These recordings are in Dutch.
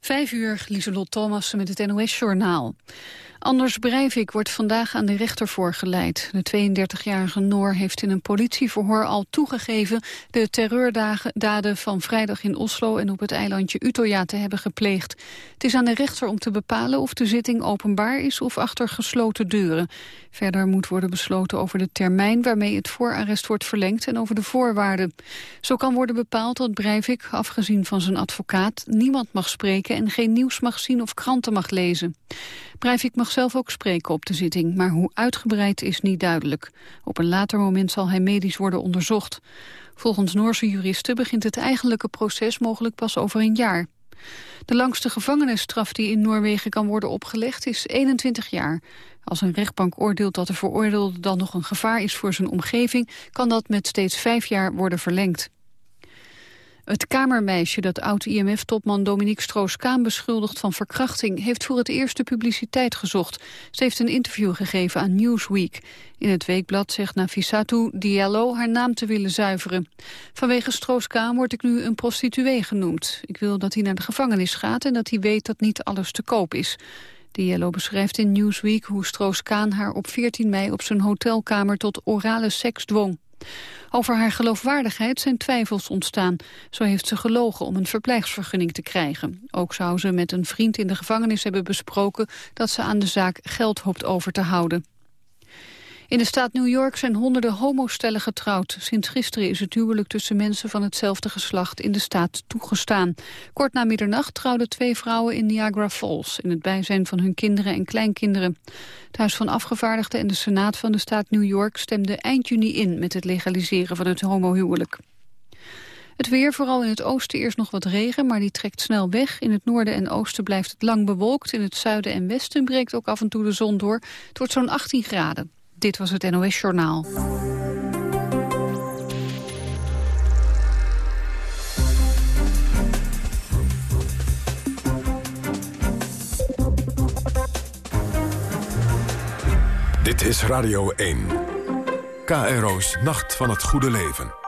Vijf uur, Lieselot Thomas met het NOS-journaal. Anders Breivik wordt vandaag aan de rechter voorgeleid. De 32-jarige Noor heeft in een politieverhoor al toegegeven... de terreurdaden van vrijdag in Oslo en op het eilandje Utøya te hebben gepleegd. Het is aan de rechter om te bepalen of de zitting openbaar is... of achter gesloten deuren. Verder moet worden besloten over de termijn waarmee het voorarrest wordt verlengd... en over de voorwaarden. Zo kan worden bepaald dat Breivik, afgezien van zijn advocaat... niemand mag spreken en geen nieuws mag zien of kranten mag lezen. Breivik mag zelf ook spreken op de zitting, maar hoe uitgebreid is niet duidelijk. Op een later moment zal hij medisch worden onderzocht. Volgens Noorse juristen begint het eigenlijke proces mogelijk pas over een jaar. De langste gevangenisstraf die in Noorwegen kan worden opgelegd is 21 jaar. Als een rechtbank oordeelt dat de veroordeelde dan nog een gevaar is voor zijn omgeving... kan dat met steeds vijf jaar worden verlengd. Het kamermeisje dat oud-IMF-topman Dominique Stroos-Kaan beschuldigt van verkrachting... heeft voor het eerst de publiciteit gezocht. Ze heeft een interview gegeven aan Newsweek. In het weekblad zegt Nafissatou Diallo haar naam te willen zuiveren. Vanwege Stroos-Kaan word ik nu een prostituee genoemd. Ik wil dat hij naar de gevangenis gaat en dat hij weet dat niet alles te koop is. Diallo beschrijft in Newsweek hoe Stroos-Kaan haar op 14 mei op zijn hotelkamer tot orale seks dwong. Over haar geloofwaardigheid zijn twijfels ontstaan. Zo heeft ze gelogen om een verblijfsvergunning te krijgen. Ook zou ze met een vriend in de gevangenis hebben besproken... dat ze aan de zaak geld hoopt over te houden. In de staat New York zijn honderden homostellen getrouwd. Sinds gisteren is het huwelijk tussen mensen van hetzelfde geslacht in de staat toegestaan. Kort na middernacht trouwden twee vrouwen in Niagara Falls... in het bijzijn van hun kinderen en kleinkinderen. Het Huis van Afgevaardigden en de Senaat van de staat New York... stemden eind juni in met het legaliseren van het homohuwelijk. Het weer, vooral in het oosten eerst nog wat regen, maar die trekt snel weg. In het noorden en oosten blijft het lang bewolkt. In het zuiden en westen breekt ook af en toe de zon door. Het wordt zo'n 18 graden. Dit was het NOS Journaal. Dit is Radio 1. KRO's Nacht van het Goede Leven.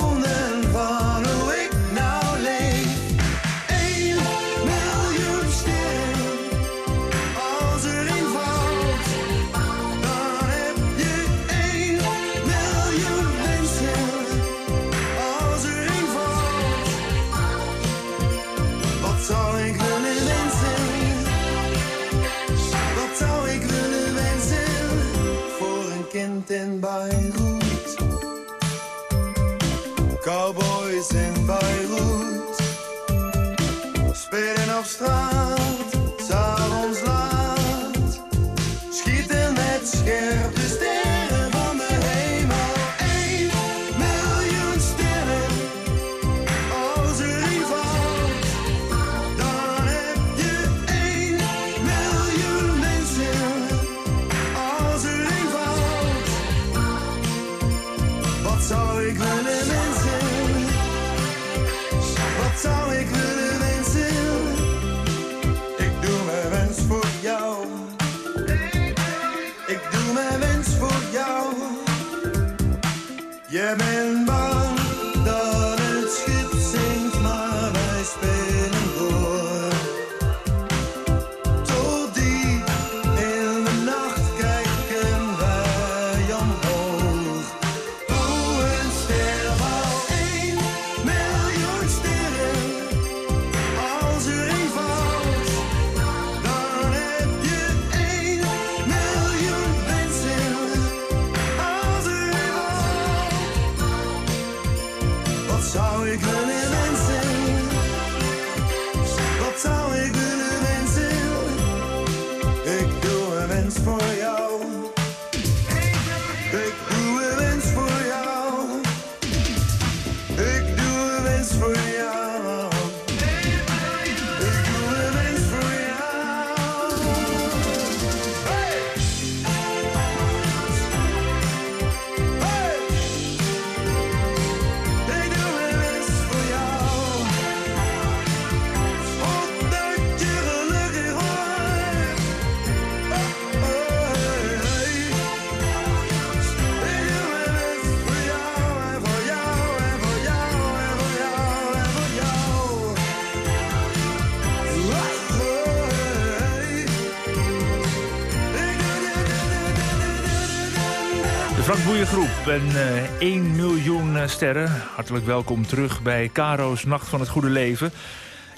op straat, De Frank Boeien Groep en eh 1 miljoen eh, sterren. Hartelijk welkom terug bij Caro's Nacht van het Goede Leven.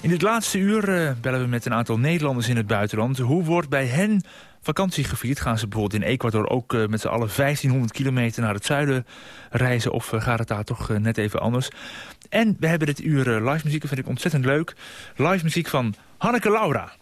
In dit laatste uur eh, bellen we met een aantal Nederlanders in het buitenland. Hoe wordt bij hen vakantie gevierd? Gaan ze bijvoorbeeld in Ecuador ook met z'n allen 1500 kilometer naar het zuiden reizen? Of gaat het daar toch net even anders? En we hebben dit uur live muziek, dat vind ik ontzettend leuk. Live muziek van Hanneke Laura.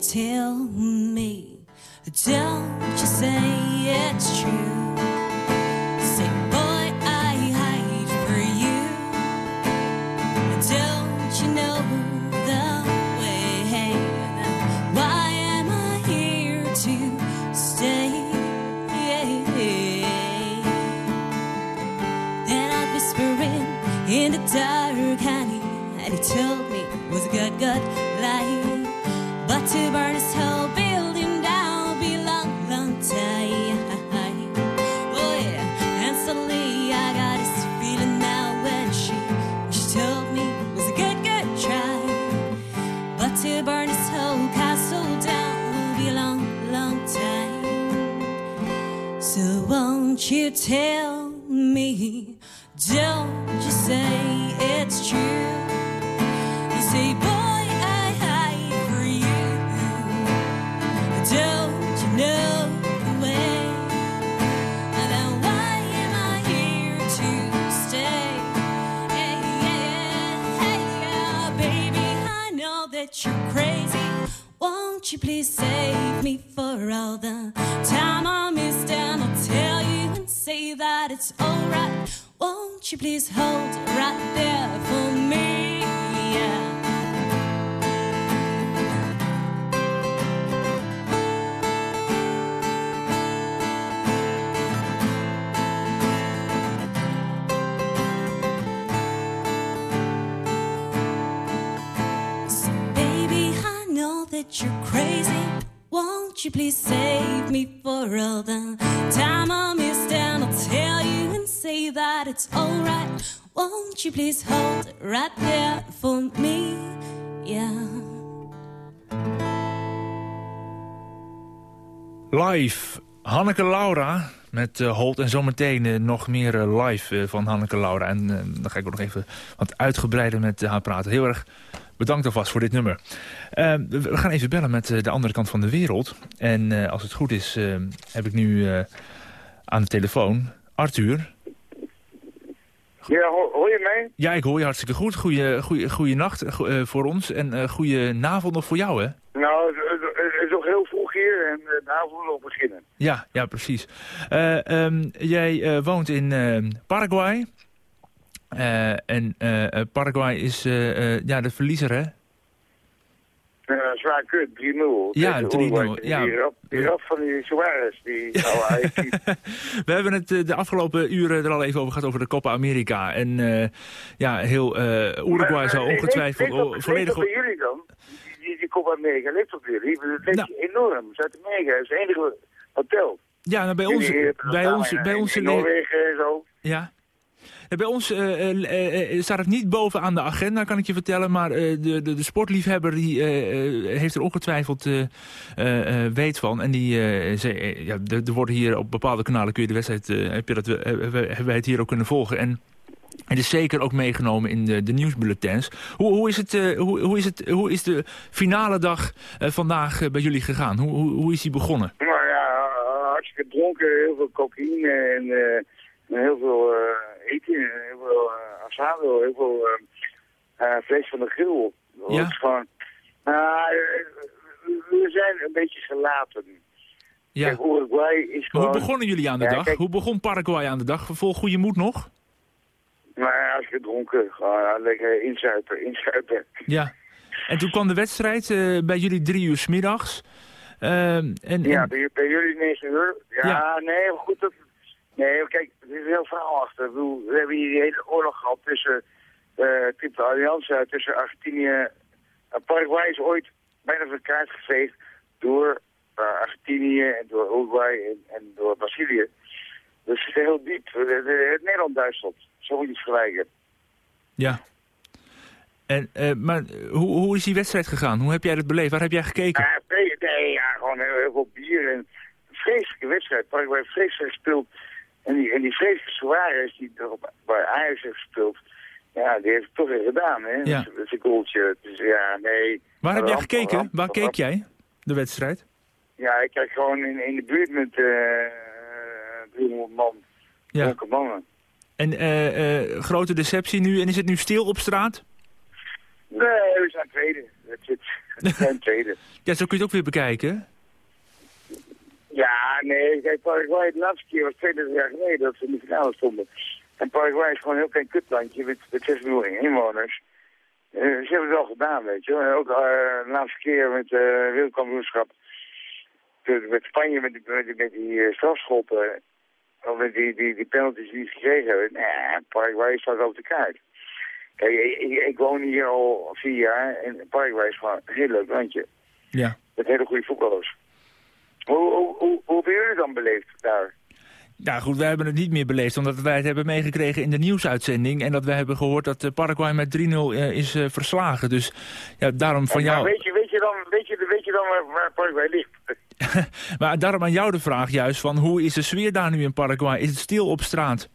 Tell me? Don't you say it's true? Say, boy, I hide for you. Don't you know the way? Why am I here to stay? Then I whisper in, in the dark, honey, and he told me was a good, good to burn his whole building down be long, long time. Oh yeah, and suddenly I got this feeling now when she, she told me it was a good, good try. But to burn his whole castle down will be a long, long time. So won't you tell you please hold right there for me? Yeah. Live, Hanneke Laura met eh, Holt en zometeen eh, nog meer eh, live van Hanneke Laura. En dan ga ik ook nog even wat uitgebreider met haar praten. Heel erg bedankt alvast voor dit nummer. Eh, we gaan even bellen met de andere kant van de wereld. En als het goed is, heb ik nu aan de telefoon Arthur. Ja, hoor, hoor je mij? Ja, ik hoor je hartstikke goed. Goeie, goeie, goeie nacht eh, go- eh, voor ons en uh, goeie avond nog voor jou, hè? Nou, het, is nog heel vroeg hier en eh, de avond nog beginnen. Ja, ja, precies. Eh, ehm, jij eh, woont in eh, Paraguay. Eh, en eh, eh, Paraguay is eh, eh, ja, de verliezer, hè? Uh, zwaar kut, 3-0. Ja, Tegen 3-0, Uruguay. ja. Die rap, die rap van die Suarez, die Ajax. We hebben het eh, de afgelopen uren er al even over gehad over de Copa America. En eh, ja, heel eh, Uruguay zal ongetwijfeld Leeft o- volledig... bij jullie dan? Die, die, die Copa America leeft op jullie? Dat leeft Nou. enorm. Zuid-Amerika is het enige hotel. Ja, nou, bij ons, bij ons, bij in- ons in Noorwegen en zo. Ja. Ja, Bij ons eh, eh, eh, eh, staat het niet bovenaan de agenda, kan ik je vertellen. Maar eh, de, de, de sportliefhebber die, eh, eh, heeft er ongetwijfeld eh, eh, eh, weet van. En die, eh, ze, eh, ja, er worden hier op bepaalde kanalen, kun je de wedstrijd, eh, heb je dat, eh, hebben wij het hier ook kunnen volgen. En het is zeker ook meegenomen in de, de nieuwsbulletins. Hoe, hoe, is het, eh, hoe, hoe, is het, hoe is de finale dag eh, vandaag eh, bij jullie gegaan? Hoe, hoe, hoe is die begonnen? Nou ja, hartstikke dronken, heel veel cocaïne en, eh, heel veel eh, eten, heel veel uh, asado, heel veel eh, eh, vlees van de grill. Ja. gewoon, nou, eh, we zijn een beetje gelaten. Ja. Kijk, Uruguay is gewoon... Hoe begonnen jullie aan de Ja, dag? kijk- Hoe begon Paraguay aan de dag? Vol goede moed nog? Maar als gedronken, gewoon ja, lekker inzuipen, inzuipen. Ja. En toen kwam de wedstrijd eh, bij jullie drie uur 's middags. Ehm, en, Ja, bij, bij jullie 9 uur. Ja, Ja. nee, goed. Dat, nee, kijk, er is een heel verhaal achter. Ik bedoel, we hebben hier die hele oorlog gehad tussen eh Triple Allianza, tussen Argentinië en Paraguay is ooit bijna van de kaart geveegd door eh, Argentinië en door Uruguay en, en door Brazilië. Dus het is heel diep. Het, Nederland-Duitsland. Zo moet je het vergelijken. ja. En, eh, maar eh, hoe, hoe is die wedstrijd gegaan? Hoe heb jij dat beleefd? Waar heb jij gekeken? Ja, nee, nee, ja, gewoon heel, heel veel bier en een vreselijke wedstrijd. Paraguay heeft vreselijk gespeeld. En die, en die vreselijke Suarez die er op- bij Ajax heeft gespeeld, ja, die heeft het toch weer gedaan, hè. Ja. Dat is- een goaltje. Dus ja, nee. Waar heb jij gekeken? ramp, Waar keek jij? De wedstrijd? Ja, ik kijk gewoon in, in de buurt met eh 300 man, Ja. dronken mannen. En eh, eh, grote deceptie nu. En is het nu stil op straat? Nee, we zijn tweede. Dat zit. We zijn tweede. Ja, zo kun je het ook weer bekijken. Ja, nee, kijk, Paraguay de laatste keer was 32 jaar geleden dat ze in de finale stonden. En Paraguay is gewoon een heel klein kutlandje met, met 6 miljoen inwoners. Eh, ze hebben het wel gedaan, weet je wel. En ook eh, de laatste keer met het wereldkampioenschap met Spanje met die, met die, met die strafschoppen, of met die, die, die penalties die ze gekregen hebben. Nee, Paraguay staat op de kaart. Kijk, ik, ik, ik woon hier al vier jaar en Paraguay is gewoon een heel leuk landje. Ja. Met hele goede voetballers. Hoe, hoe, hoe, hoe hebben jullie dan beleefd daar? Ja, goed, wij hebben het niet meer beleefd, omdat wij het hebben meegekregen in de nieuwsuitzending. En dat we hebben gehoord dat eh, Paraguay met 3-0 eh, is eh, verslagen. Dus ja, daarom van jou... weet, je, weet, je dan, weet, je, weet je dan waar, waar Paraguay ligt? Maar daarom aan jou de vraag juist van hoe is de sfeer daar nu in Paraguay? Is het stil op straat?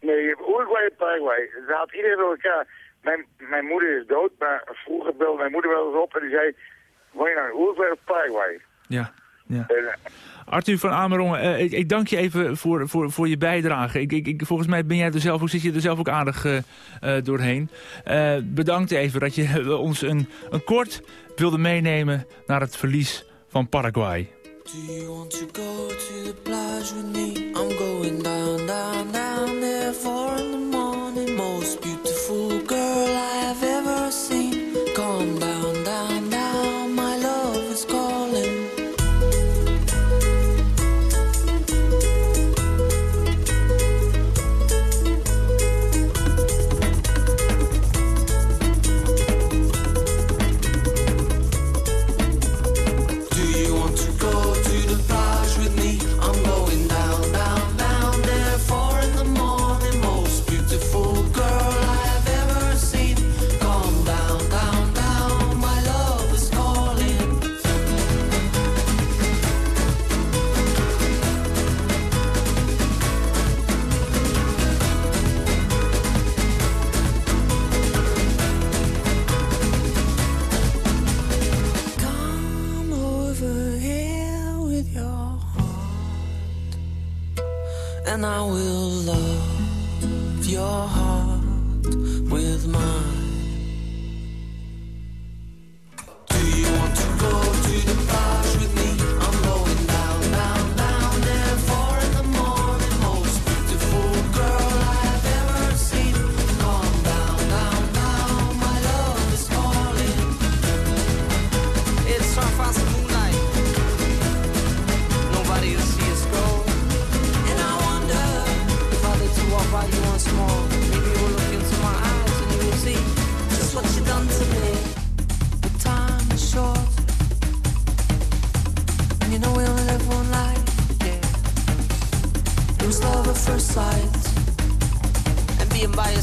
Nee, Uruguay en Paraguay. Ze had iedereen door elkaar. Mijn, mijn moeder is dood, maar vroeger belde mijn moeder wel eens op en die zei... Woon je nou in Uruguay of Paraguay? Ja. Ja. Eh, Arthur van Amerongen, eh, ik, ik dank je even voor, voor, voor je bijdrage. Ik, ik, ik- volgens mij ben jij er zelf ook, zit je er zelf ook aardig eh, eh, doorheen. Eh, bedankt even dat je ons een, een kort wilde meenemen naar het verlies van Paraguay. Do you want to go to the plage with me? I'm going down, down, down there four in the morning. Most beautiful girl and I will love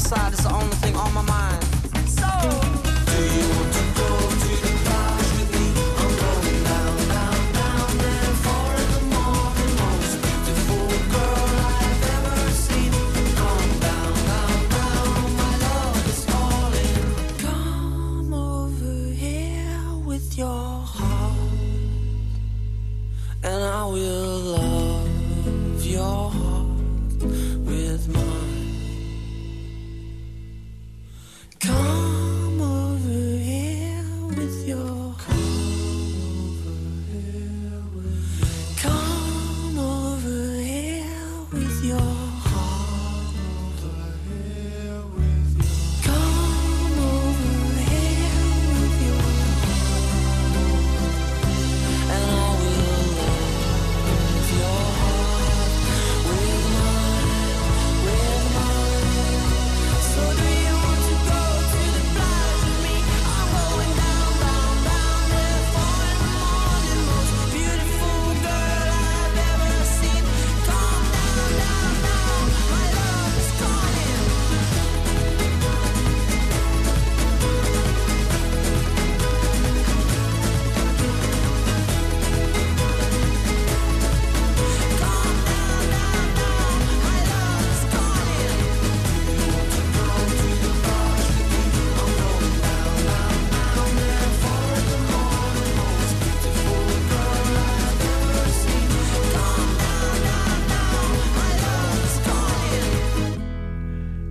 side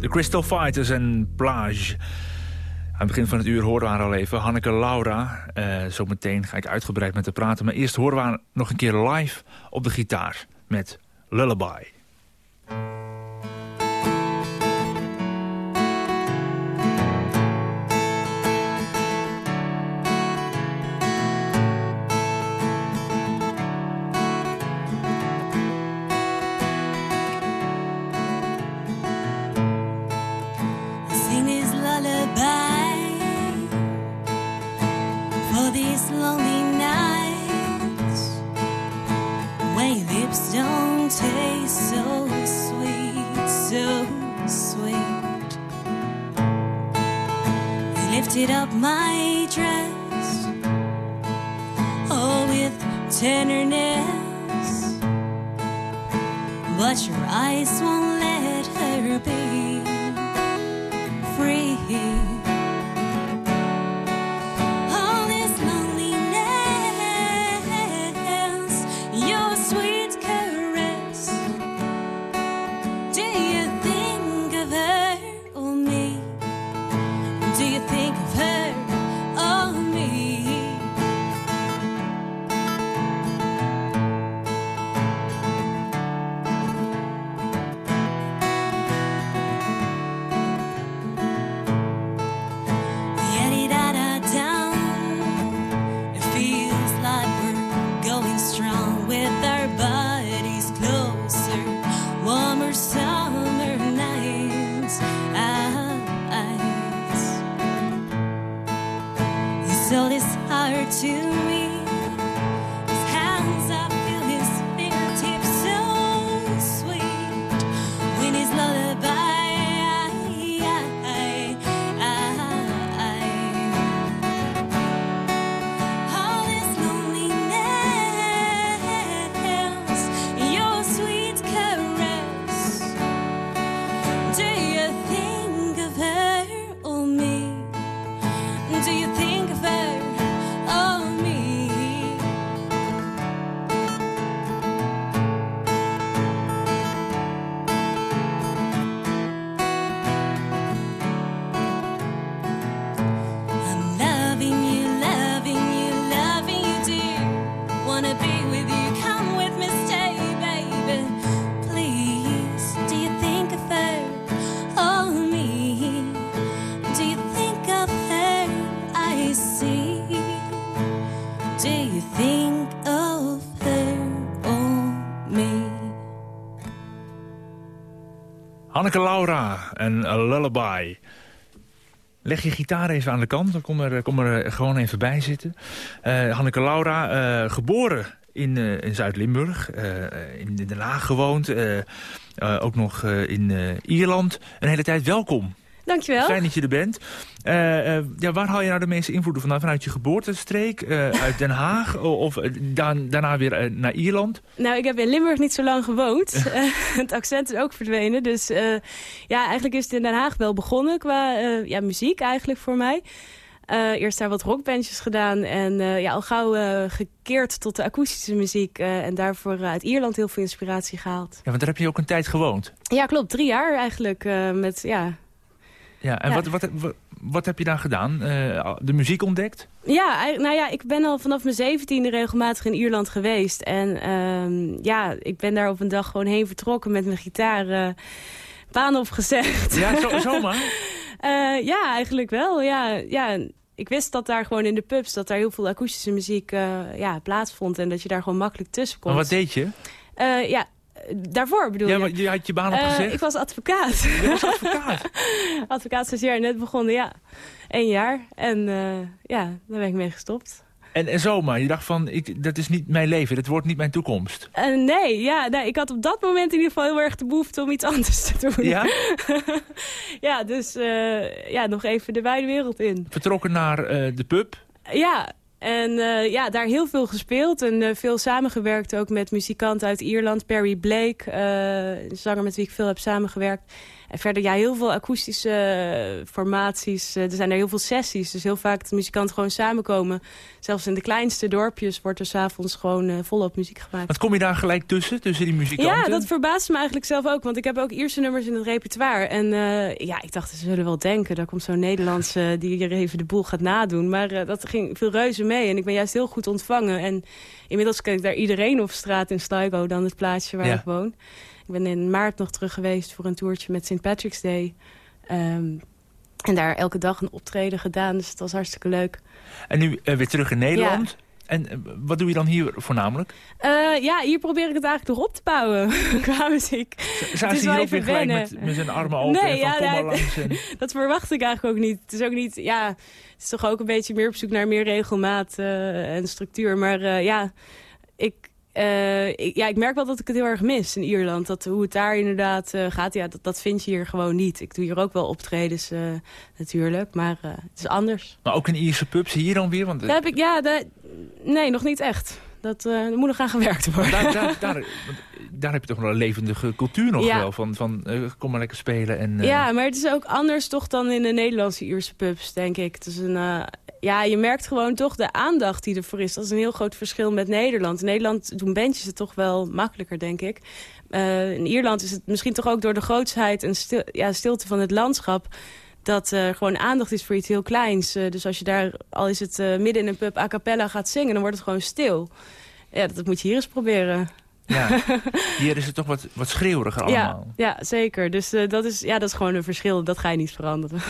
Crystal Fighters en Plage. Aan het begin van het uur horen we haar al even. Hanneke Laura. Eh zometeen ga ik uitgebreid met haar praten. Maar eerst horen we haar nog een keer live op de gitaar. Met Lullaby. Me. Laura en Lullaby. Leg je gitaar even aan de kant, dan kom er, kom er gewoon even bij zitten. Eh, Hanneke Laura, eh, geboren in, eh, in Zuid-Limburg, eh, in Den Haag gewoond, eh, eh, ook nog eh, in eh, Ierland. Een hele tijd welkom. Dankjewel. Fijn dat je er bent. Eh, eh, ja, waar haal je nou de meeste invloeden vandaan? Vanuit je geboortestreek, eh, uit Den Haag of daan- daarna weer naar Ierland? Nou, ik heb in Limburg niet zo lang gewoond. Het accent is ook verdwenen. Dus ja, eigenlijk is het in Den Haag wel begonnen qua ja, muziek eigenlijk voor mij. Eerst daar wat rockbandjes gedaan en ja, al gauw gekeerd tot de akoestische muziek. en daarvoor uit Ierland heel veel inspiratie gehaald. Ja, want daar heb je ook een tijd gewoond. Ja, klopt. Drie jaar eigenlijk. met, ja, Ja, en Ja. Wat, wat, wat, wat heb je daar gedaan? Eh, de muziek ontdekt? Ja, nou ja, ik ben al vanaf mijn zeventiende regelmatig in Ierland geweest. En ehm, ja, ik ben daar op een dag gewoon heen vertrokken met mijn gitaar. eh baan opgezegd. Ja, zo, zomaar. Eh, ja, eigenlijk wel. Ja, ja, ik wist dat daar gewoon in de pubs... dat daar heel veel akoestische muziek ja, plaatsvond... en dat je daar gewoon makkelijk tussen kon. Maar wat deed je? Ja, daarvoor bedoel Ja, je? maar je had je baan Eh, opgezegd. ik was advocaat. Je was advocaat. advocaat jaar net begonnen, ja. Eén jaar. En eh, ja, daar ben ik mee gestopt. En, en zomaar, je dacht van, ik, dat is niet mijn leven, dat wordt niet mijn toekomst. Eh, nee, ja, nee, ik had op dat moment in ieder geval heel erg de behoefte om iets anders te doen. Ja? ja, dus eh, ja, nog even de wijde wereld in. Vertrokken naar eh, de pub. Ja, en eh, ja, daar heel veel gespeeld en eh, veel samengewerkt ook met muzikanten uit Ierland. Perry Blake, eh, een zanger met wie ik veel heb samengewerkt. En verder, ja, heel veel akoestische eh, formaties. Eh, er zijn er heel veel sessies. Dus heel vaak de muzikanten gewoon samenkomen. Zelfs in de kleinste dorpjes wordt er s'avonds gewoon eh, volop muziek gemaakt. Want kom je daar gelijk tussen, tussen die muzikanten? Ja, dat verbaast me eigenlijk zelf ook. Want ik heb ook Ierse nummers in het repertoire. En ja, ik dacht, ze zullen wel denken... daar komt zo'n Nederlandse die hier even de boel gaat nadoen. Maar dat ging veel reuze mee. En ik ben juist heel goed ontvangen. En inmiddels ken ik daar iedereen op straat in Sligo... dan het plaatsje waar Ja. ik woon. Ik ben in maart nog terug geweest voor een toertje met St. Patrick's Day. Ehm, en daar elke dag een optreden gedaan. Dus het was hartstikke leuk. En nu eh, weer terug in Nederland. En eh, wat doe je dan hier voornamelijk? Eh, ja, hier probeer ik het eigenlijk nog op te bouwen qua muziek. Is ze hier ook weer gelijk met, met zijn armen open Nee, ja, ja, langs? En... Dat verwacht ik eigenlijk ook niet. Het is ook niet, ja, het is toch ook een beetje meer op zoek naar meer regelmaat en structuur. Maar ja, ik, eh, ik, ja, ik merk wel dat ik het heel erg mis in Ierland. Dat, hoe het daar inderdaad eh, gaat, ja, dat, dat vind je hier gewoon niet. Ik doe hier ook wel optredens eh, natuurlijk, maar het is anders. Maar ook in Ierse pubs hier dan weer? Want Daar heb ik, ja, daar- nee, nog niet echt. Dat, er moet nog aan gewerkt worden. daar, daar, daar, daar heb je toch wel een levendige cultuur nog Ja. wel. Van, van kom maar lekker spelen. En, Ja, maar het is ook anders toch dan in de Nederlandse Ierse pubs, denk ik. Het is een, ja, je merkt gewoon toch de aandacht die ervoor is. Dat is een heel groot verschil met Nederland. In Nederland doen bandjes het toch wel makkelijker, denk ik. Eh, in Ierland is het misschien toch ook door de grootsheid en stil, ja, stilte van het landschap... dat er gewoon aandacht is voor iets heel kleins. Eh, dus als je daar, al is het eh, midden in een pub a cappella gaat zingen... dan wordt het gewoon stil. Ja, dat moet je hier eens proberen. ja. Hier is het toch wat, wat schreeuweriger allemaal. Ja, ja, zeker. Dus eh, dat, is, ja, dat is gewoon een verschil. Dat ga je niet veranderen.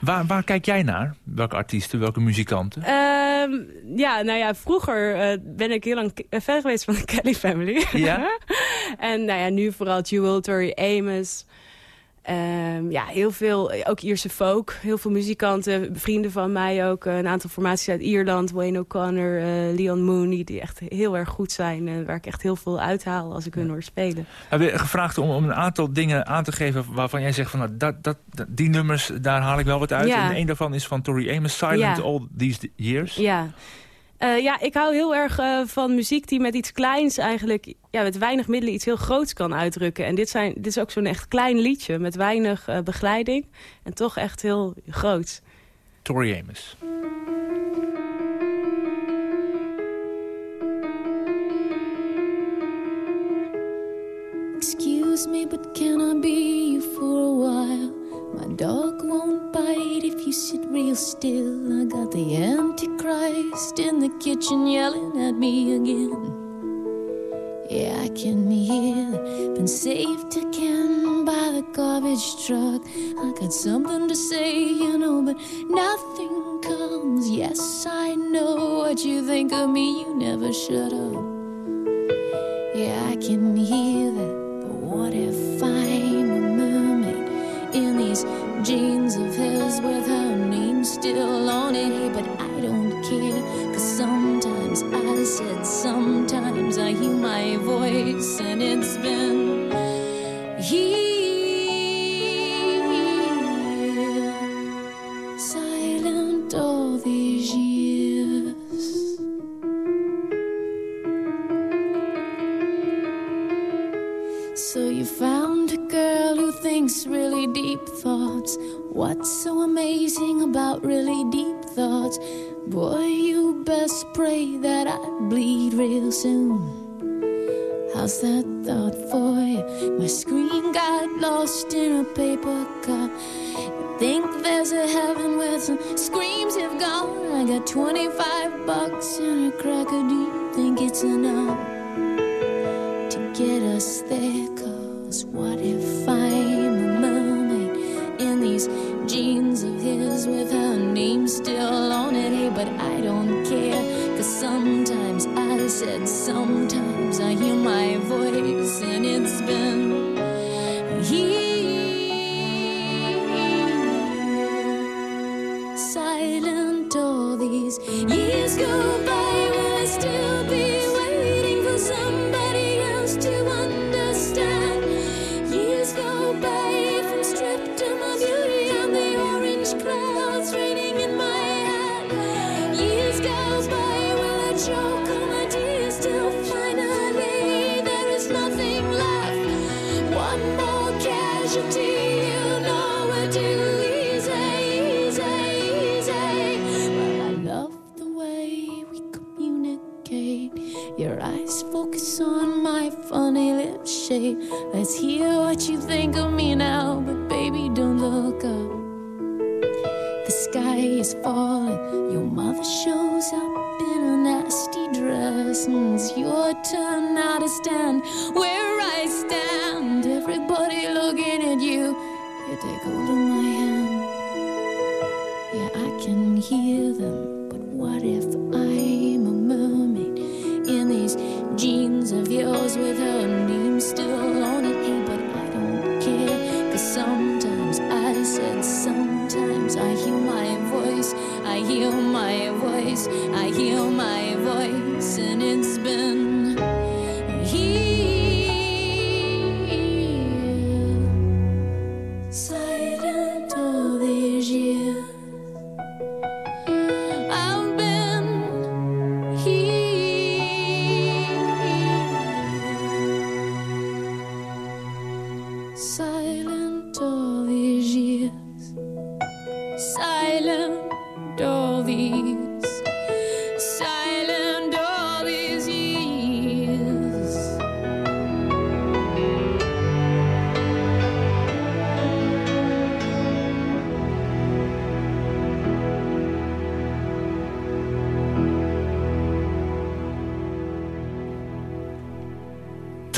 Waar, waar kijk jij naar? Welke artiesten, welke muzikanten? Ehm, ja, nou ja, vroeger eh, ben ik heel lang eh, fan geweest van de Kelly Family. Ja? en nou ja, nu vooral Jewel, Tori Amos. Ehm, ja, heel veel, ook Ierse folk. Heel veel muzikanten, vrienden van mij ook. eh, een aantal formaties uit Ierland. Wayne O'Connor, eh, Leon Mooney, die echt heel erg goed zijn. En waar ik echt heel veel uithaal als ik hun hoor spelen. We hebben gevraagd om, om een aantal dingen aan te geven waarvan jij zegt van nou, dat, dat, dat- die nummers, daar haal ik wel wat uit. Ja. En een daarvan is van Tori Amos, Silent Ja. All These Years. Ja. Eh, ja, ik hou heel erg eh, van muziek die met iets kleins eigenlijk... Ja, met weinig middelen iets heel groots kan uitdrukken. En dit, zijn, dit is ook zo'n echt klein liedje met weinig eh, begeleiding. En toch echt heel groot. Tori Amos. Excuse me, but can I be you for a while? My dog won't bite if you sit real still. I got the Antichrist in the kitchen yelling at me again. Yeah, I can hear. Been saved again by the garbage truck. I got something to say, you know, but nothing comes. Yes, I know what you think of me. You never shut up. Yeah, I can hear that. But what if I'm a mermaid in these jeans of his with her name still my voice, and it's been here silent all these years. So you found a girl who thinks really deep thoughts. What's so amazing about really deep thoughts? Boy, you best pray that I bleed real soon. How's that thought for you? My screen got lost in a paper cup. Think there's a heaven where some screams have gone? I got 25 bucks and a cracker. Do you think it's enough? to get us there. Cause what if I'm a mermaid in these jeans of his with her name still on it? Hey, but I don't care. Cause sometimes I said, sometimes I hear my voice, and it's been here. Silent all these years go by.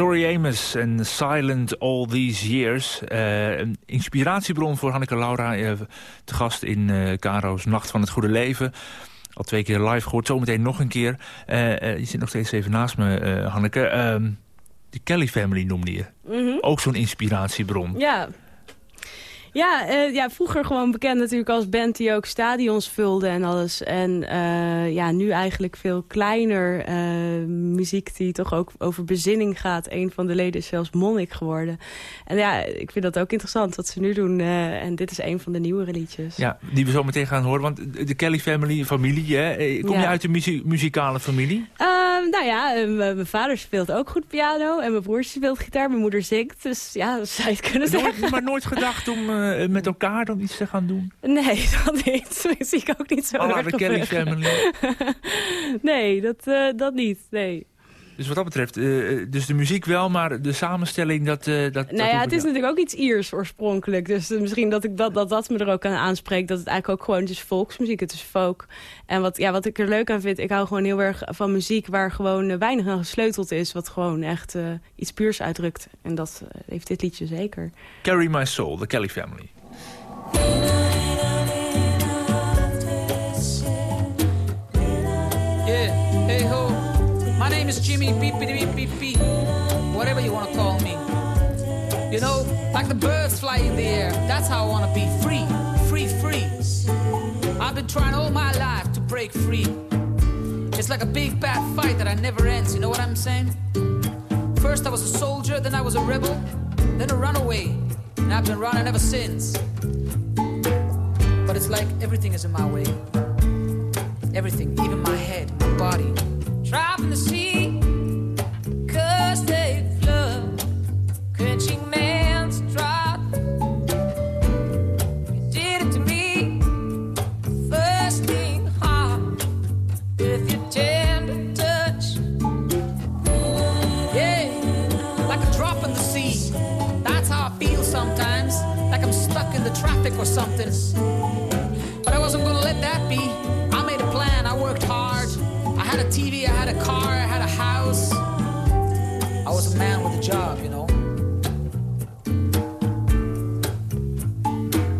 Tori Amos en Silent All These Years. Eh, een inspiratiebron voor Hanneke Laura. eh, te gast in eh Caro's Nacht van het Goede Leven. Al twee keer live gehoord, zometeen nog een keer. Je zit nog steeds even naast me, Hanneke. Ehm, de Kelly Family noemde je. Mhm. Ook zo'n inspiratiebron. Ja. Ja, eh, ja, vroeger gewoon bekend natuurlijk als band die ook stadions vulde en alles. En eh, ja, nu eigenlijk veel kleiner eh, muziek die toch ook over bezinning gaat. Een van de leden is zelfs monnik geworden. En ja, ik vind dat ook interessant wat ze nu doen. en dit is een van de nieuwere liedjes. Ja, die we zo meteen gaan horen. Want de Kelly Family, familie, hè? kom Ja. je uit een muzie- muzikale familie? Ehm, nou ja, mijn vader speelt ook goed piano. En mijn broertje speelt gitaar. Mijn moeder zingt. Dus ja, dat zou je het kunnen zeggen. Nooit, maar nooit gedacht om eh, met elkaar dan iets te gaan doen? Nee, dat niet. Dat zie ik ook niet zo Alla erg de Kelly. Family. nee, dat, eh, dat niet. Nee. Dus wat dat betreft, eh, eh, dus de muziek wel, maar de samenstelling, dat... eh, dat dat nou ja, het is natuurlijk ook iets Iers oorspronkelijk. Dus misschien dat, ik dat, dat dat me er ook aan aanspreekt. Dat het eigenlijk ook gewoon, het is volksmuziek, het is folk. En wat, ja, wat ik er leuk aan vind, ik hou gewoon heel erg van muziek... waar gewoon weinig aan gesleuteld is. Wat gewoon echt eh, iets puurs uitdrukt. En dat heeft dit liedje zeker. Carry My Soul, de Kelly Family. Name is Jimmy Beep Beep Beep Beep. Whatever you want to call me. You know, like the birds fly in the air. That's how I want to be free, free, free. I've been trying all my life to break free. It's like a big bad fight that I never ends. You know what I'm saying? First I was a soldier, then I was a rebel, then a runaway, and I've been running ever since. But it's like everything is in my way. Everything, even my head, my body. Driving the sea, traffic or something. But I wasn't gonna let that be. I made a plan, I worked hard. I had a TV, I had a car, I had a house. I was a man with a job, you know.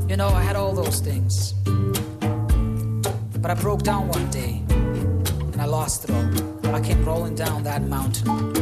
You know, I had all those things. But I broke down one day and I lost it all. I came rolling down that mountain.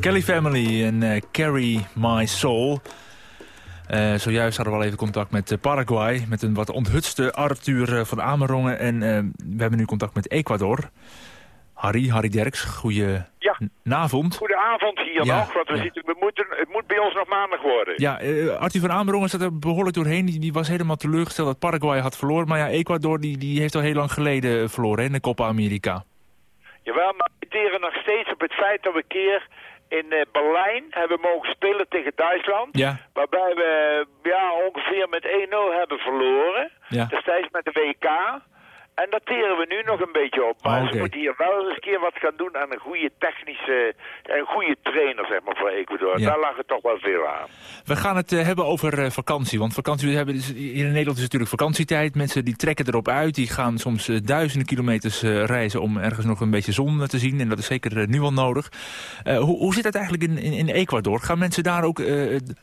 Kelly Family en eh, Carry My Soul. Eh, zojuist hadden we al even contact met eh, Paraguay... met een wat onthutste Arthur van Amerongen. En we hebben nu contact met Ecuador. Harry, Harry Derks, goedenavond. Goedenavond hier Ja, nog, want we ja. zitten, we moeten, het moet bij ons nog maandag worden. Ja, eh, Arthur van Amerongen zat er behoorlijk doorheen. Die, die was helemaal teleurgesteld dat Paraguay had verloren. Maar ja, Ecuador die, die heeft al heel lang geleden verloren hè, in de Copa America. Jawel, maar we teren nog steeds op het feit dat we keer in eh, Berlijn hebben mogen spelen tegen Duitsland. Ja. Waarbij we ja, ongeveer met 1-0 hebben verloren. Ja. Destijds met de WK. En dat teren we nu nog een beetje op. Maar Oh, ze moeten hier wel eens een keer wat gaan doen aan een goede technische... een goede trainer, zeg maar, voor Ecuador. Ja. Daar lag het toch wel veel aan. We gaan het eh, hebben over eh, vakantie. Want vakantie, hebben, dus- in Nederland is natuurlijk vakantietijd. Mensen die trekken erop uit. Die gaan soms eh, duizenden kilometers reizen om ergens nog een beetje zon te zien. En dat is zeker nu al nodig. Hoe, hoe zit dat eigenlijk in, in, in Ecuador? Gaan mensen daar ook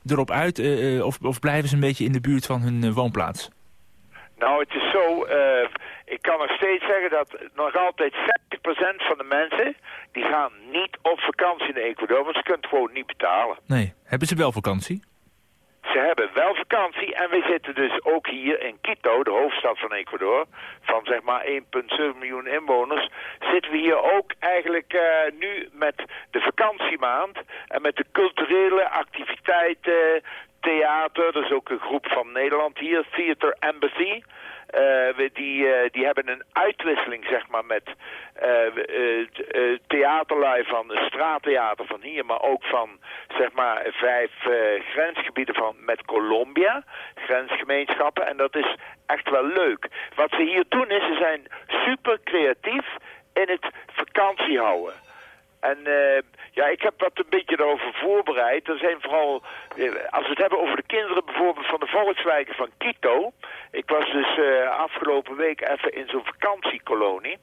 erop uit? of, of blijven ze een beetje in de buurt van hun woonplaats? Nou, het is zo, ik kan nog steeds zeggen dat nog altijd 60% van de mensen, die gaan niet op vakantie in Ecuador, want ze kunnen het gewoon niet betalen. Nee. Hebben ze wel vakantie? Ze hebben wel vakantie en we zitten dus ook hier in Quito, de hoofdstad van Ecuador, van zeg maar 1,7 miljoen inwoners, zitten we hier ook eigenlijk eh, nu met de vakantiemaand en met de culturele activiteiten, theater, er is ook een groep van Nederland hier, Theater Embassy. Eh, we- die, eh, die hebben een uitwisseling zeg maar met eh, theaterlui van straattheater van hier, maar ook van zeg maar vijf grensgebieden van met Colombia, grensgemeenschappen. En dat is echt wel leuk. Wat ze hier doen is, ze zijn super creatief in het vakantie houden. En eh, ja, ik heb wat een beetje erover voorbereid. Er zijn vooral, eh, als we het hebben over de kinderen bijvoorbeeld van de volkswijken van Quito. Ik was dus eh, afgelopen week even in zo'n vakantiekolonie.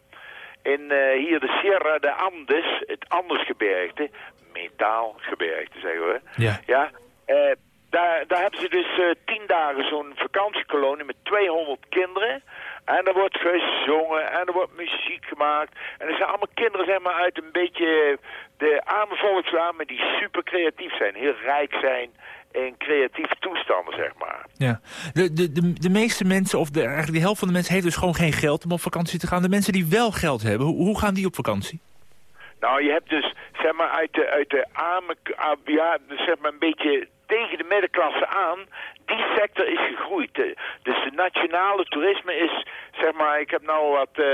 In eh, hier de Sierra de Andes, het Andesgebergte. Metaalgebergte zeggen we. Ja. Ja, eh, daar, daar hebben ze dus eh, tien dagen zo'n vakantiekolonie met 200 kinderen. En er wordt gezongen en er wordt muziek gemaakt. En er zijn allemaal kinderen zeg maar, uit een beetje de arme volksramen die super creatief zijn. Heel rijk zijn in creatieve toestanden, zeg maar. Ja. De, de, de, de meeste mensen, of de, eigenlijk de helft van de mensen, heeft dus gewoon geen geld om op vakantie te gaan. De mensen die wel geld hebben, hoe, hoe gaan die op vakantie? Nou, je hebt dus, zeg maar, uit de, uit de arme, ah, ja, zeg maar een beetje tegen de middenklasse aan, die sector is gegroeid. Dus de nationale toerisme is, zeg maar, ik heb nou wat eh,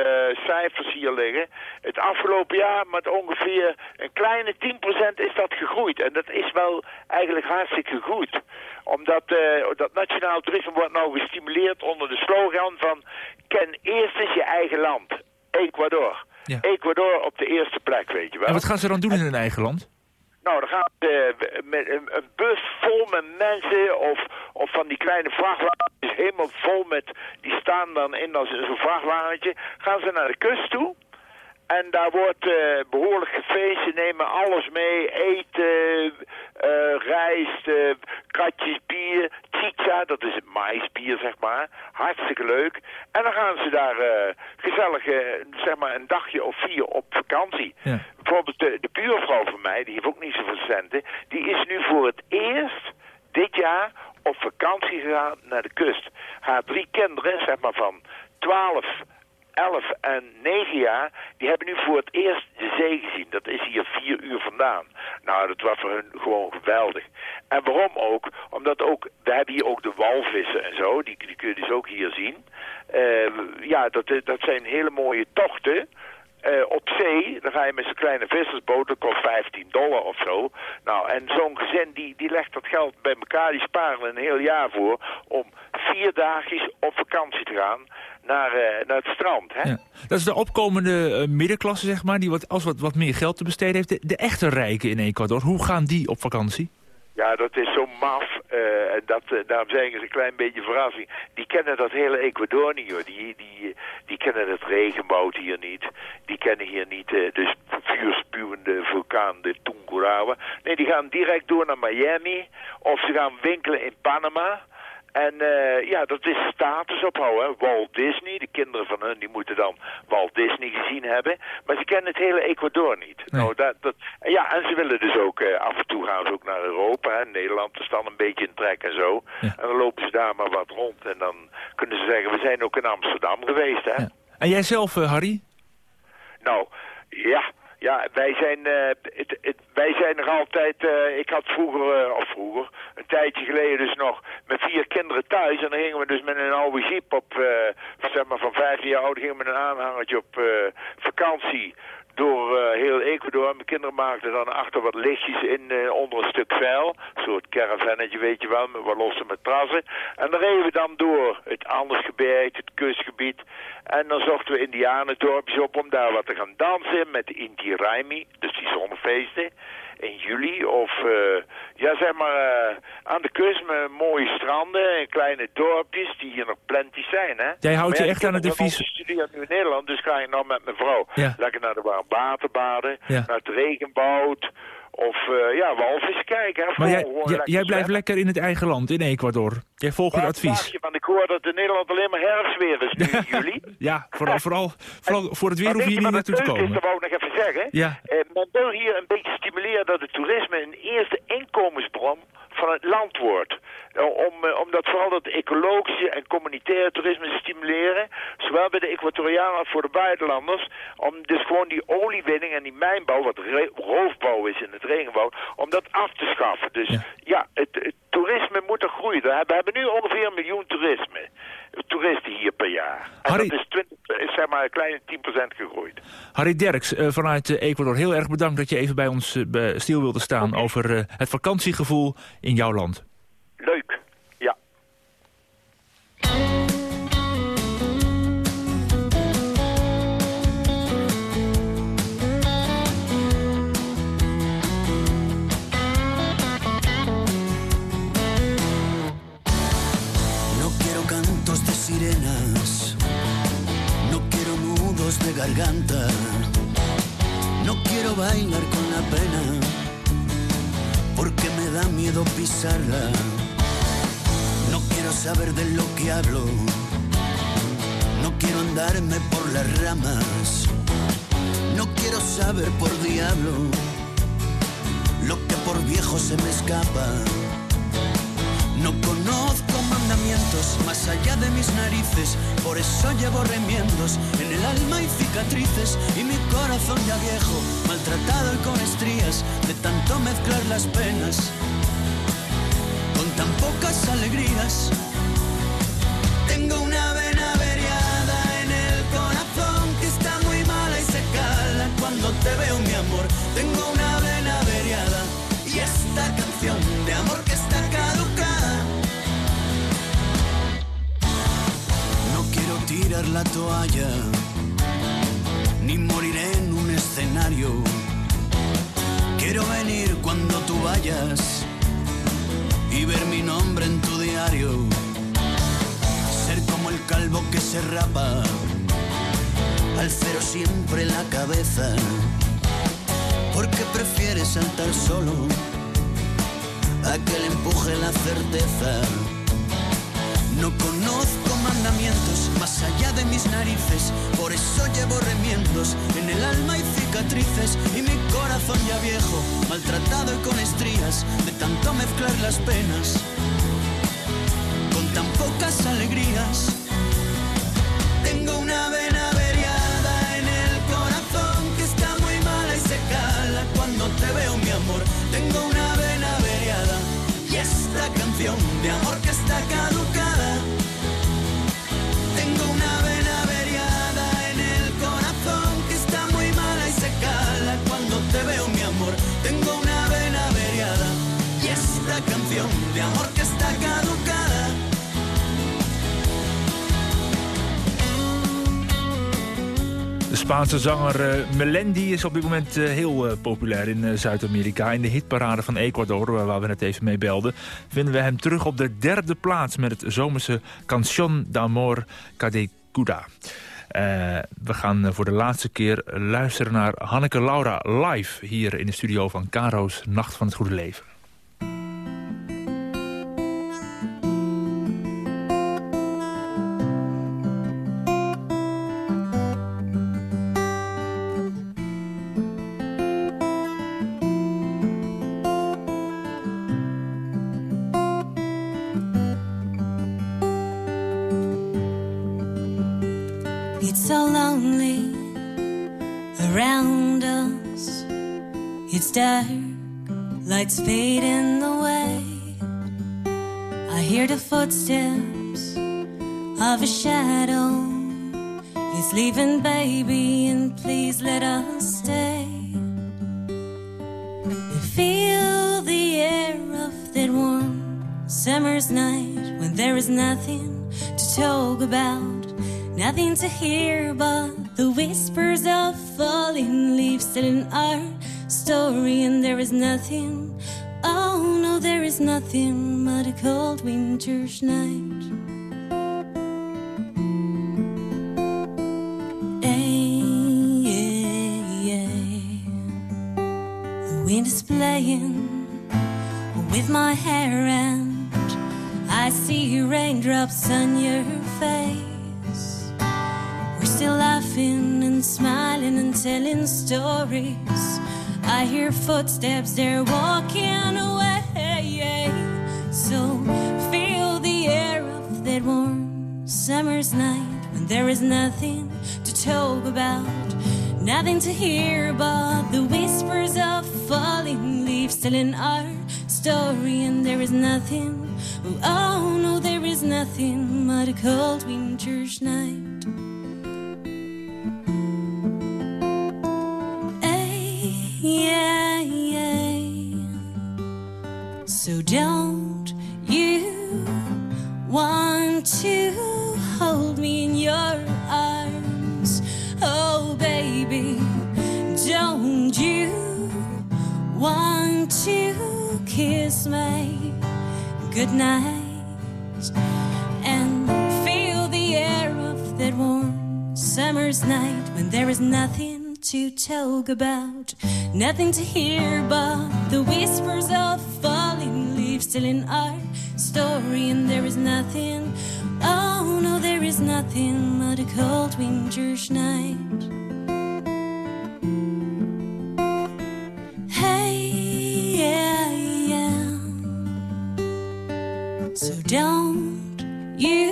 cijfers hier liggen. Het afgelopen jaar met ongeveer een kleine 10% is dat gegroeid. En dat is wel eigenlijk hartstikke goed. Omdat eh, dat nationaal toerisme wordt nou gestimuleerd onder de slogan van ken eerst eens je eigen land. Ecuador. Ja. Ecuador op de eerste plek, weet je wel. En wat gaan ze dan doen in hun eigen land? Nou, dan gaat eh, met een, bus vol met mensen of, of van die kleine vrachtwagens helemaal vol met, die staan dan in zo'n vrachtwagentje, gaan ze naar de kust toe. En daar wordt eh, behoorlijk gefeest. Ze nemen alles mee. Eten, eh, rijst, eh, kratjes bier, chicha, dat is het maïsbier, zeg maar. Hartstikke leuk. En dan gaan ze daar gezellig, zeg maar, een dagje of vier op vakantie. Ja. Bijvoorbeeld de, de buurvrouw van mij, die heeft ook niet zoveel centen. Die is nu voor het eerst dit jaar op vakantie gegaan naar de kust. Haar drie kinderen, zeg maar van 12, 11 en 9 jaar, die hebben nu voor het eerst de zee gezien. Dat is hier vier uur vandaan. Nou, dat was voor hun gewoon geweldig. En waarom ook? Omdat ook, we hebben hier ook de walvissen en zo, die, die kun je dus ook hier zien. Eh, ja, dat, dat zijn hele mooie tochten. Eh, op zee, dan ga je met zo'n kleine vissersboot, dat kost 15 dollar of zo. Nou, en zo'n gezin die, die legt dat geld bij elkaar, die sparen een heel jaar voor om vier dagjes op vakantie te gaan naar, eh, naar het strand. Hè? Dat is de opkomende eh, middenklasse, zeg maar, die wat, als wat, wat meer geld te besteden heeft. De echte rijken in Ecuador, hoe gaan die op vakantie? Ja, dat is zo maf. eh, en dat, eh, daarom zijn ze een klein beetje verrassing. Die kennen dat hele Ecuador niet, hoor. Die, die, die kennen het regenwoud hier niet. Die kennen hier niet eh, de vuurspuwende vulkaan, de Tungurahua. Nee, die gaan direct door naar Miami. Of ze gaan winkelen in Panama. En eh, ja, dat is status ophouden. Hè. Walt Disney, de kinderen van hun, die moeten dan Walt Disney gezien hebben. Maar ze kennen het hele Ecuador niet. Nou, dat, dat, ja, en ze willen dus ook, eh, af en toe gaan ze ook naar Europa. Hè. Nederland is dan een beetje in trek en zo. En dan lopen ze daar maar wat rond. En dan kunnen ze zeggen, we zijn ook in Amsterdam geweest. Hè. En jij zelf, eh, Harry? Nou, ja, ja, wij zijn, eh, het, het, wij zijn er altijd, eh, ik had vroeger, eh, of vroeger, een tijdje geleden dus nog met vier kinderen thuis. En dan gingen we dus met een oude jeep op, zeg maar van 15 jaar oud, gingen we met een aanhangertje op vakantie door eh, heel Ecuador. Mijn kinderen maakten dan achter wat lichtjes in eh, onder een stuk vuil. Een soort caravannetje, weet je wel, met wat losse matrassen. En dan reden we dan door het Andersgebergte, het kustgebied. En dan zochten we indianendorpjes op om daar wat te gaan dansen met de Inti Raimi, dus die zonnefeesten. In juli of, eh, ja zeg maar, eh, aan de kust met mooie stranden en kleine dorpjes die hier nog plenty zijn, hè. Jij houdt je echt aan het ik advies- een studie nu in Nederland, dus ga je nou met mijn vrouw Ja. lekker naar de warm waterbaden, Ja. naar het regenboud of uh, ja, walvis kijken. Hè. Maar jij, blijft lekker in het eigen land, in Ecuador. Jij volgt het advies. je, Want ik hoor dat in Nederland alleen maar herfstweer is nu juli. Ja, vooral, vooral, vooral voor het weer hoef je hier niet naartoe te leuke is, komen. dat wou ik nog even zeggen. Ja. Eh, men wil hier een beetje stimuleren dat het toerisme een eerste inkomensbron van het land wordt. Eh, Om, eh, omdat vooral dat ecologische en communautaire toerisme te stimuleren, zowel bij de Equatorianen als voor de buitenlanders, om dus gewoon die oliewinning en die mijnbouw, wat roofbouw is in het regenwoud, om dat af te schaffen. Dus ja, het, het toerisme moet er groeien. We hebben, nu ongeveer een miljoen toerisme, toeristen hier per jaar. En Harry- dat is, 20, is zeg maar een kleine 10% gegroeid. Harry Derks eh, vanuit eh, Ecuador, heel erg bedankt dat je even bij ons eh, stil wilde staan over het vakantiegevoel in jouw land. Leuk, garganta, no quiero bailar con la pena, porque me da miedo pisarla. No quiero saber de lo que hablo, no quiero andarme por las ramas, no quiero saber por diablo lo que por viejo se me escapa. No conozco mandamientos más allá de mis narices, por eso llevo remiendos en el alma y cicatrices y mi corazón ya viejo, maltratado y con estrías de tanto mezclar las penas con tan pocas alegrías. Tengo una vena averiada en el corazón que está muy mala y se cala cuando te veo tirar la toalla ni morir en un escenario. Quiero venir cuando tú vayas y ver mi nombre en tu diario. Ser como el calvo que se rapa, al cero siempre la cabeza. Porque prefiere saltar solo a que le empuje la certeza. No conozco mandamientos más allá de mis narices, por eso llevo remiendos en el alma y cicatrices y mi corazón ya viejo, maltratado y con estrías de tanto mezclar las penas con tan pocas alegrías. Tengo una vena averiada en el corazón que está muy mala y se cala cuando te veo mi amor. Tengo una vena averiada y esta canción de amor que está caducada. Spaanse zanger eh, Melendi is op dit moment eh, heel eh, populair in Zuid-Amerika. In de hitparade van Ecuador, waar- we net even mee belden... vinden we hem terug op de derde plaats met het zomerse Canción d'Amor Cadecuda. We gaan voor de laatste keer luisteren naar Hanneke Laura live... hier in de studio van Caro's Nacht van het Goede Leven. It's so lonely around us. It's dark, lights fading away. I hear the footsteps of a shadow. It's leaving, baby, and please let us stay. Feel the air of that warm summer's night when there is nothing to talk about, nothing to hear but the whispers of falling leaves telling our story, and there is nothing. Oh no, there is nothing but a cold winter's night. The wind is playing with my hair, and I see raindrops on your face. Laughing and smiling and telling stories. I hear footsteps, they're walking away. So feel the air of that warm summer's night when there is nothing to talk about, nothing to hear but the whispers of falling leaves telling our story, and there is nothing. Oh no, there is nothing but a cold winter's night. Yeah, yeah. So don't you want to hold me in your arms? Oh, baby, don't you want to kiss me goodnight and feel the air of that warm summer's night when there is nothing to talk about, nothing to hear but the whispers of falling leaves telling our story, and there is nothing. Oh no, there is nothing but a cold winter's night. Hey, yeah, yeah. So don't you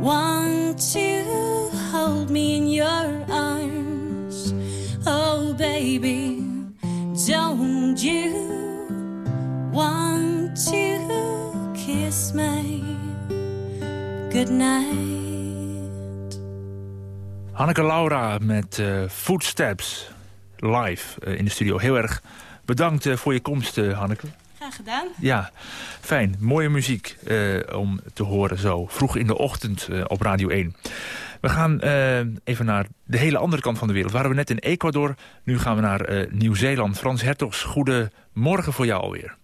want to want to kiss me goodnight? Hanneke Laura met eh, Footsteps live eh, in de studio. Heel erg bedankt eh, voor je komst, eh, Hanneke. Graag gedaan. Ja, fijn. Mooie muziek eh, om te horen zo vroeg in de ochtend eh, op Radio 1. We gaan even naar de hele andere kant van de wereld. Waren we net in Ecuador, nu gaan we naar eh, Nieuw-Zeeland. Frans Hertogs, goedemorgen voor jou alweer.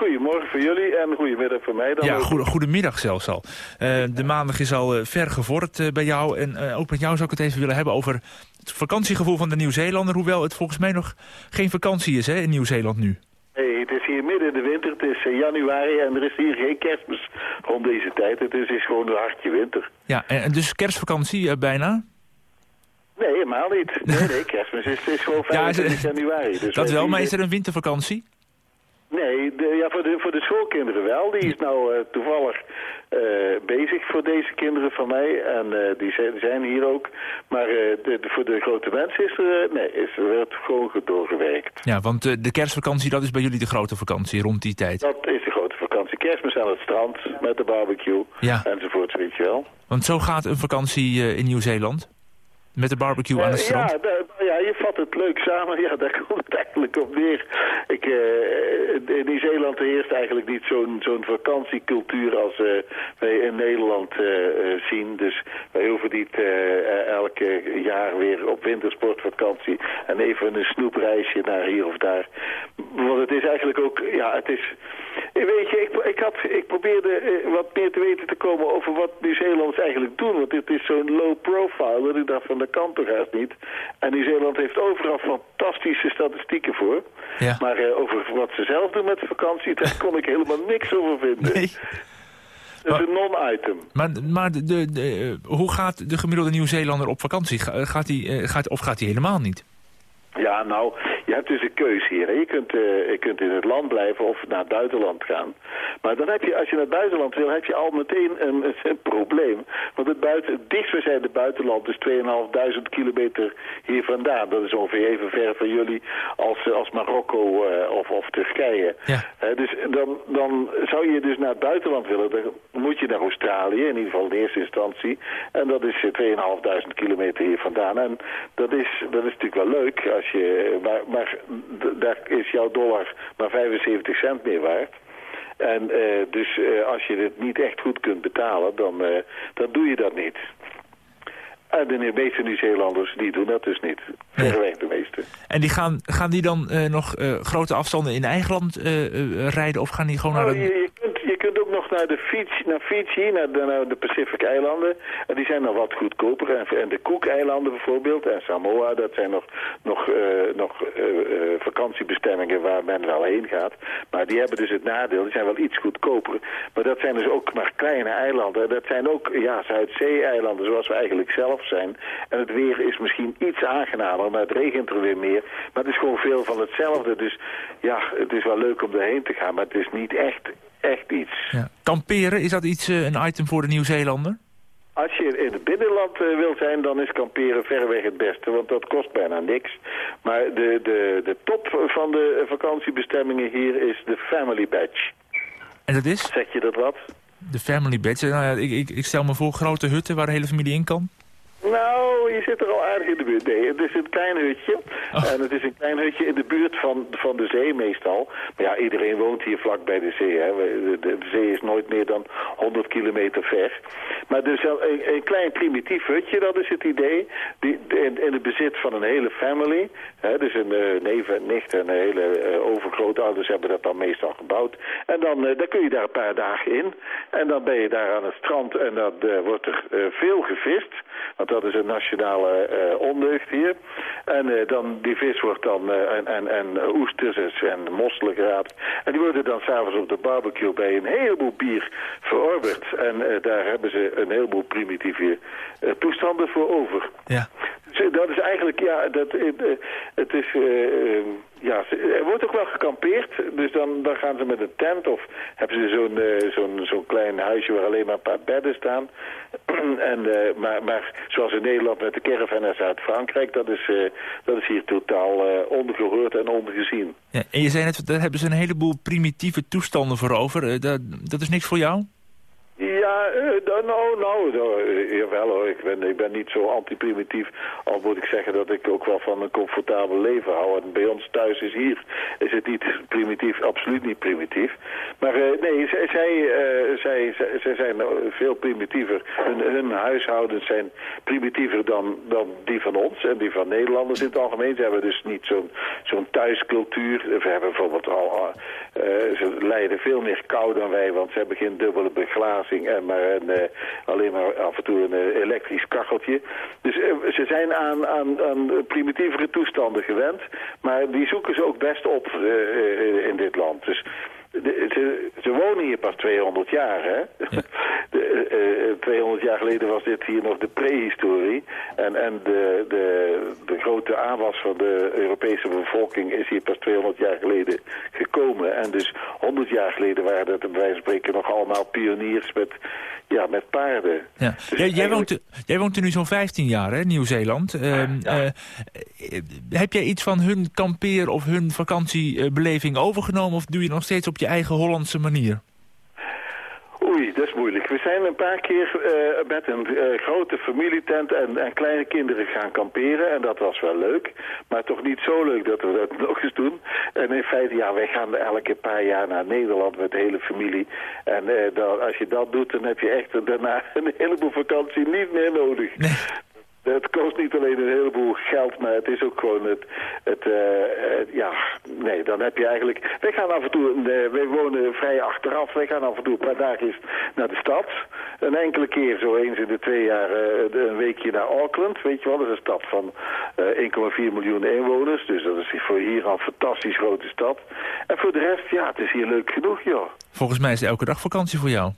Ja, goedemorgen voor jullie en goedemiddag voor mij dan. Ja, goede, goedemiddag zelfs al. Eh, de maandag is al eh, ver gevorderd eh, bij jou. En ook met jou zou ik het even willen hebben over het vakantiegevoel van de Nieuw-Zeelander. Hoewel het volgens mij nog geen vakantie is hè, in Nieuw-Zeeland nu. Hey, het is hier midden in de winter, het is januari en er is hier geen kerstmis rond deze tijd. Het is, is gewoon een hartje winter. Ja, en, dus kerstvakantie bijna? Nee, helemaal niet. Nee, nee, kerstmis is, is gewoon Ja, is- 25 januari. Dus Dat wel, maar is er een wintervakantie? Nee, de, ja, voor, de, voor de schoolkinderen wel. Die is nou eh, toevallig eh, bezig voor deze kinderen van mij. En eh, die zijn, zijn hier ook. Maar de, voor de grote mensen is er, nee, is er werd gewoon goed doorgewerkt. Ja, want de kerstvakantie, dat is bij jullie de grote vakantie rond die tijd. Dat is de grote vakantie. Kerstmis aan het strand met de barbecue Ja. enzovoort, weet je wel. Want zo gaat een vakantie in Nieuw-Zeeland. Met de barbecue aan het strand. Ja, ja, je het leuk samen. Ja, daar komt het eigenlijk op neer. Ik, eh, in Nieuw-Zeeland heerst eigenlijk niet zo'n vakantiecultuur als eh, wij in Nederland eh, zien. Dus wij hoeven niet elke jaar weer op wintersportvakantie en even een snoepreisje naar hier of daar. Want het is eigenlijk ook, ja, het is... Weet je, ik, ik, had, ik probeerde wat meer te weten te komen over wat Nieuw-Zeelanders eigenlijk doen. Want dit is zo'n low profile dat ik dacht van dat kan toch haast niet. En Nieuw-Zeeland heeft overal fantastische statistieken voor. Ja. Maar eh, over wat ze zelf doen met de vakantie, daar kon ik helemaal niks over vinden. Nee. Dat is een non-item. Maar, maar de, de, eh, hoe gaat de gemiddelde Nieuw-Zeelander op vakantie? Ga- Gaat die, eh, gaat, of gaat hij helemaal niet? Ja, nou, je hebt dus een keus hier. Je, kunt, eh, je kunt in het land blijven of naar het buitenland gaan. Maar dan heb je, als je naar het buitenland wil, heb je al meteen een, een probleem. Want het, buiten, het dichtstbijzijnde buitenland is 2.500 kilometer hier vandaan. Dat is ongeveer even ver van jullie als, eh, als Marokko eh, of, of Turkije. Ja. Dus dan, dan zou je dus naar het buitenland willen. Dan moet je naar Australië, in ieder geval in eerste instantie. En dat is eh, 2.500 kilometer hier vandaan. En dat is, dat is natuurlijk wel leuk. Als je, maar daar is jouw dollar maar 75 cent meer waard. En eh, dus eh, als je het niet echt goed kunt betalen, dan, eh, dan doe je dat niet. En de meeste Nieuw-Zeelanders, die doen dat dus niet. Verreweg de meeste. En die gaan, gaan die dan nog grote afstanden in eigen land rijden? Of gaan die gewoon naar Oh, een... je, je, naar de Fiji, naar, Fiji, naar, de, de Pacific-eilanden. En die zijn nog wat goedkoper. En, en de Cook-eilanden bijvoorbeeld en Samoa, dat zijn nog, nog, eh, nog eh, eh, vakantiebestemmingen waar men wel heen gaat. Maar die hebben dus het nadeel, die zijn wel iets goedkoper. Maar dat zijn dus ook maar kleine eilanden. Dat zijn ook ja, Zuidzee-eilanden zoals we eigenlijk zelf zijn. En het weer is misschien iets aangenamer, maar het regent er weer meer. Maar het is gewoon veel van hetzelfde. Dus ja, het is wel leuk om erheen te gaan, maar het is niet echt, echt iets. Ja. Kamperen, is dat iets, eh, een item voor de Nieuw-Zeelander? Als je in het binnenland eh, wil zijn, dan is kamperen verreweg het beste, want dat kost bijna niks. Maar de, de, de top van de vakantiebestemmingen hier is de Family Badge. En dat is? Zeg je dat wat? De family beds. Nou ja, ik, ik, ik stel me voor grote hutten waar de hele familie in kan. Nou, je zit er al aardig in de buurt. Nee, het is een klein hutje. Oh. En het is een klein hutje in de buurt van, van de zee meestal. Maar ja, iedereen woont hier vlak bij de zee. Hè. De, de zee is nooit meer dan 100 kilometer ver. Maar dus een, een klein primitief hutje, dat is het idee. Die, in, in het bezit van een hele family. Hè, dus een eh, neef en nicht en een hele eh, overgrootouders hebben dat dan meestal gebouwd. En dan, eh, dan kun je daar een paar dagen in. En dan ben je daar aan het strand en dan wordt er veel gevist. Want dat is een nationale eh, ondeugd hier. En eh, dan, die vis wordt dan, eh, en, en, en oesters en mosselen geraapt. En die worden dan s'avonds op de barbecue bij een heleboel bier verorberd. En daar hebben ze een heleboel primitieve toestanden voor over. Ja. Dus, dat is eigenlijk, ja, dat, het is, ja, er wordt ook wel gekampeerd. Dus dan, dan gaan ze met een tent of hebben ze zo'n zo'n zo'n klein huisje waar alleen maar een paar bedden staan. en, eh, maar, maar zoals in Nederland met de caravan naar Zuid-Frankrijk, dat, is, eh, dat is hier totaal eh, ongehoord en ongezien. Ja, en je zei net, daar hebben ze een heleboel primitieve toestanden voor over. Dat, dat is niks voor jou? Ja, dan- nou, nou, jawel hoor, ik ben, ik ben niet zo anti-primitief. Al moet ik zeggen dat ik ook wel van een comfortabel leven hou. En bij ons thuis is hier, is het niet primitief, absoluut niet primitief. Maar eh, nee, zij, zij, eh, zij, zij, zij zijn veel primitiever. Hun, hun huishoudens zijn primitiever dan, dan die van ons en die van Nederlanders in het algemeen. Ze hebben dus niet zo'n zo'n thuiscultuur. We hebben bijvoorbeeld al, eh, ze lijden veel meer kou dan wij, want ze hebben geen dubbele beglazing en maar een, alleen maar af en toe een eh, elektrisch kacheltje. Dus eh, ze zijn aan, aan, aan primitievere toestanden gewend, maar die zoeken ze ook best op eh, in dit land. Dus de- ze, ze wonen hier pas 200 jaar, hè? De, eh, eh, 200 jaar geleden was dit hier nog de prehistorie. En, en de, de, de grote aanwas van de Europese bevolking is hier pas 200 jaar geleden gekomen. En dus 100 jaar geleden waren dat bij wijze van spreken nog allemaal pioniers met, ja, met paarden. Ja. Dus jij, jij, woont, jij woont er nu zo'n 15 jaar, hè, Nieuw-Zeeland. Ehm, eh, eh, heb jij iets van hun kampeer- of hun vakantiebeleving overgenomen... of doe je nog steeds op je eigen Hollandse manier? Oei, dat is moeilijk. We zijn een paar keer eh, met een eh, grote familietent en, en kleine kinderen gaan kamperen. En dat was wel leuk. Maar toch niet zo leuk dat we dat nog eens doen. En in feite, ja, wij gaan elke paar jaar naar Nederland met de hele familie. En eh, dan, als je dat doet, dan heb je echt daarna een heleboel vakantie niet meer nodig. Het kost niet alleen een heleboel geld, maar het is ook gewoon het, het eh, eh, ja, nee, dan heb je eigenlijk, wij gaan af en toe, eh, wij wonen vrij achteraf, wij gaan af en toe een paar dagen naar de stad. Een enkele keer, zo eens in de twee jaar, eh, een weekje naar Auckland, weet je wel, dat is een stad van eh 1,4 miljoen inwoners, dus dat is voor hier al een fantastisch grote stad. En voor de rest, ja, het is hier leuk genoeg, joh. Volgens mij is elke dag vakantie voor jou.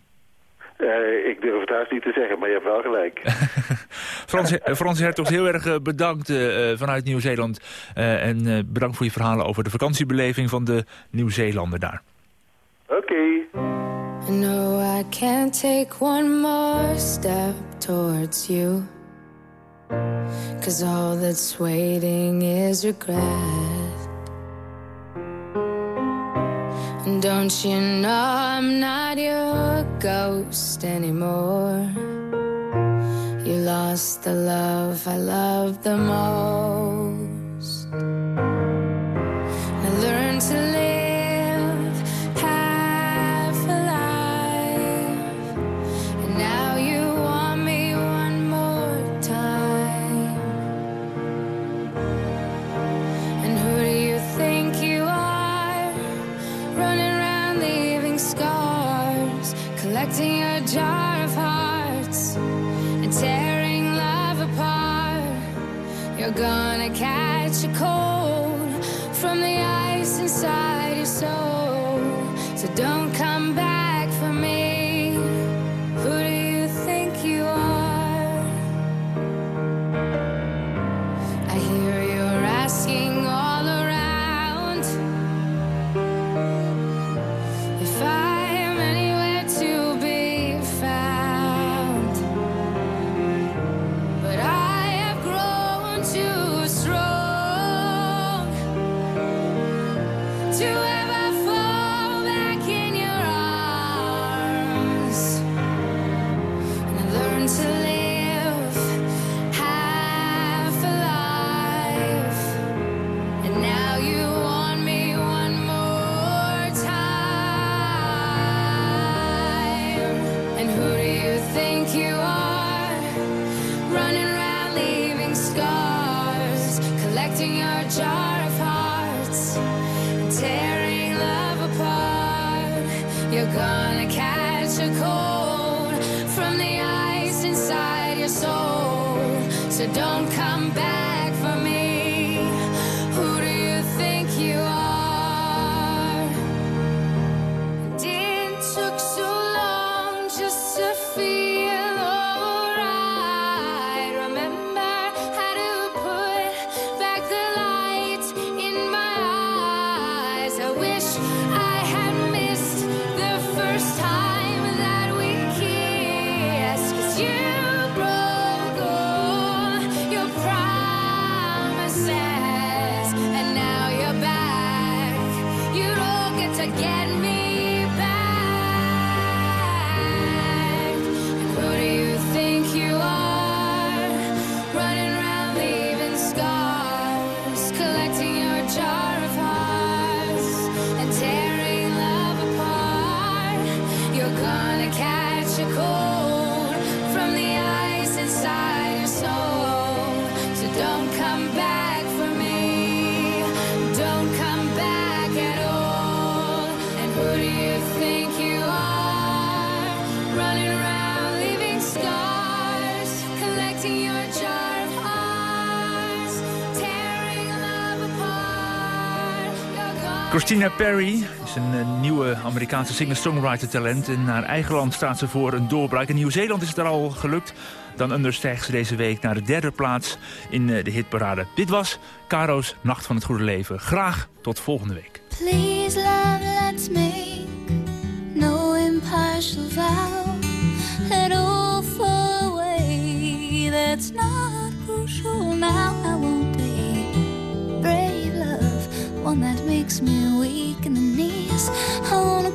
Eh, ik durf het haast niet te zeggen, maar je hebt wel gelijk. Frans, Frans Hertogs, heel erg eh, bedankt eh, vanuit Nieuw-Zeeland. Eh, en eh, bedankt voor je verhalen over de vakantiebeleving van de Nieuw-Zeelander daar. Oké. No, I can't take one more step towards you. Cause all that's waiting is regret. Don't you know I'm not your ghost anymore? You lost the love I loved the most. Christina Perry is een nieuwe Amerikaanse singer-songwriter-talent. In haar eigen land staat ze voor een doorbraak. In Nieuw-Zeeland is het er al gelukt. Dan understijgt ze deze week naar de derde plaats in eh, de hitparade. Dit was Caro's Nacht van het Goede Leven. Graag tot volgende week. Please, love, let's make no impartial vow. All away. That's not now. Makes me weak in the knees. I want a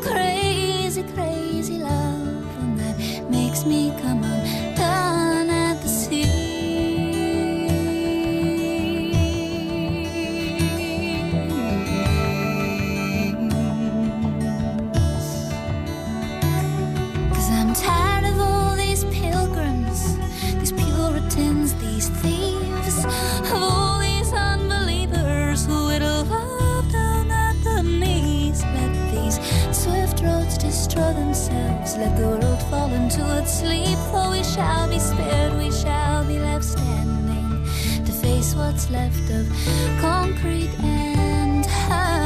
Let the world fall into its sleep, for we shall be spared, we shall be left standing to face what's left of concrete and honey.